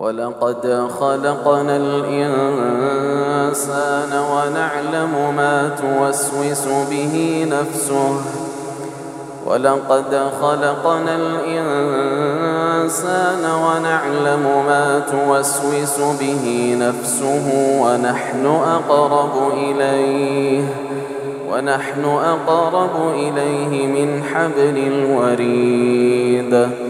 ولقد خلقنا الإنسان ونعلم ما توسوس به نفسه. ولقد خلقنا الإنسان ونعلم ما توسوس به نفسه ونحن أقرب إليه ونحن أقرب إليه من حبل الوريد.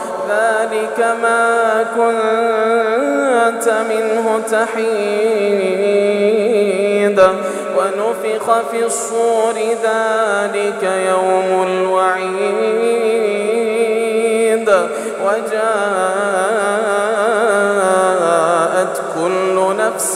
ذلك ما كنت منه تحيد. ونفخ في الصور ذلك يوم الوعيد. وجاءت كل نفس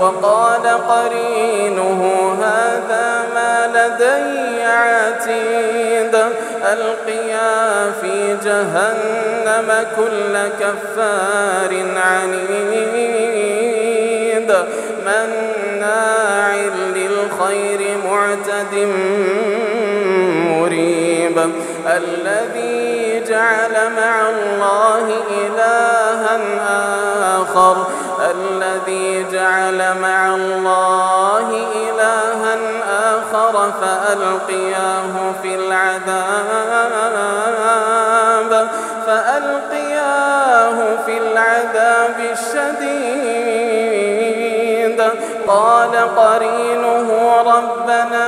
وقال قرينه هذا ما لدي عتيد. ألقيا في جهنم كل كفار عنيد. مناع للخير معتد مريب. الذي جعل مع الله إلها آخر. الذي جعل مع الله إلها آخر فألقياه في العذاب فألقياه في العذاب الشديد. قال قرينه ربنا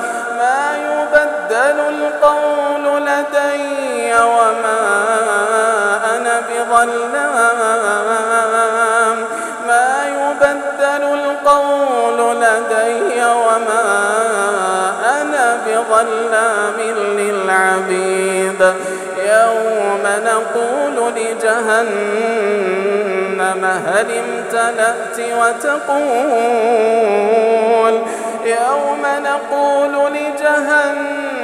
القول لدي وما أنا بظلام. ما يبدل القول لدي وما أنا بظلام للعبيد. يوم نقول لجهنم هل امتلأت وتقول؟ يوم نقول لجهنم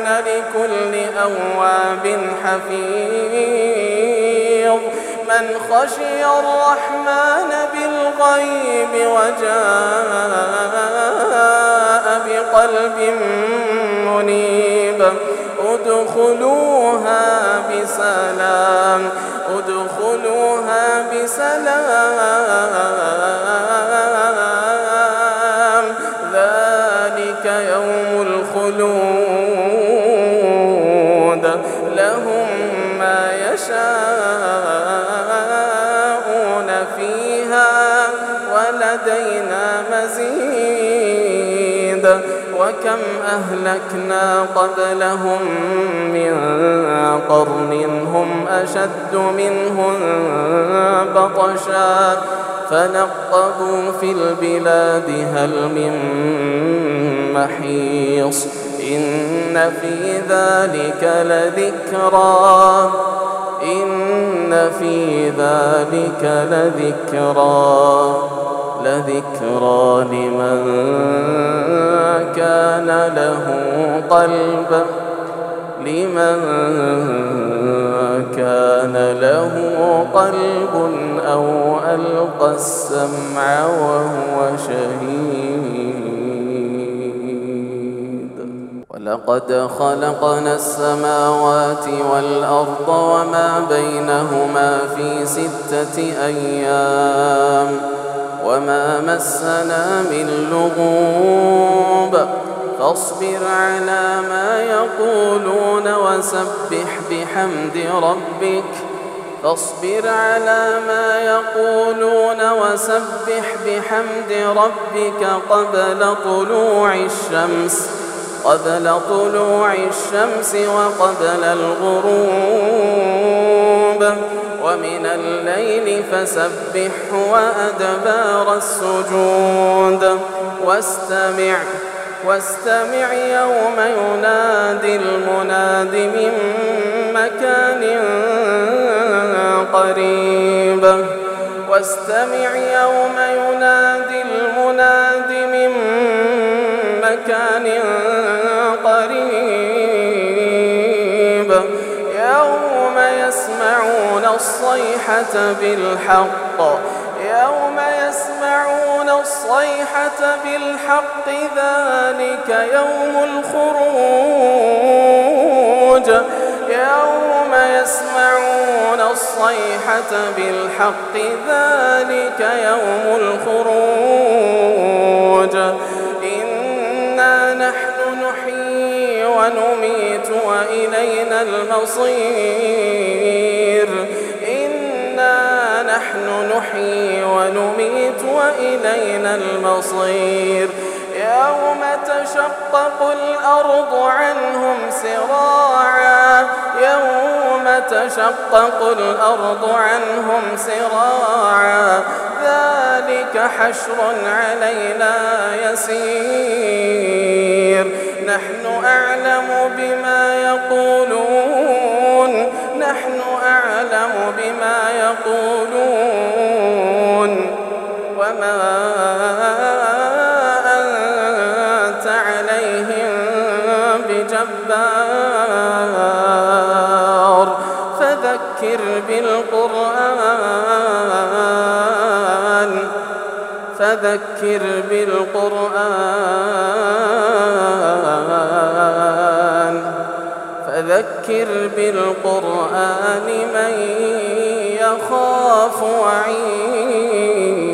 توعدون لكل أواب حفيظ لمن خشي الرحمن بالغيب وجاء بقلب منيب ادخلوها بسلام ادخلوها بسلام ذلك يوم الخلود وكم أهلكنا قبلهم من قرن هم أشد منهم بطشا فنقبوا في البلاد هل من محيص إن في ذلك لذكرى إن في ذلك لذكرى لذكرى لمن كان له قلب. لمن كان له قلب أو ألقى السمع وهو شهيد. ولقد خلقنا السماوات والأرض وما بينهما في ستة أيام. مسنا من لغوب فاصبر على ما يقولون وسبح بحمد ربك. فاصبر على ما يقولون وسبح بحمد ربك قبل طلوع الشمس. قبل طلوع الشمس وقبل الغروب. ومن الليل فسبحه وأدبار السجود. واستمع واستمع يوم ينادي المناد من مكان قريب. واستمع يوم ينادي المناد من مكان قريب الصيحة بالحق. يوم يسمعون الصيحة بالحق ذلك يوم الخروج. يوم يسمعون الصيحة بالحق ذلك يوم الخروج. إنا نحن نحيي ونميت وإلينا المصير. نحيي ونميت وإلينا المصير. يوم تشقق الأرض عنهم سراعا. يوم تشقق الأرض عنهم سراعا. ذلك حشر علينا يسير. نحن أعلم بما يقولون. نحن أعلم بما يقولون. وما أنت عليهم بجبار فذكر بالقرآن فذكر بالقرآن فذكر بالقرآن من يخاف وعيد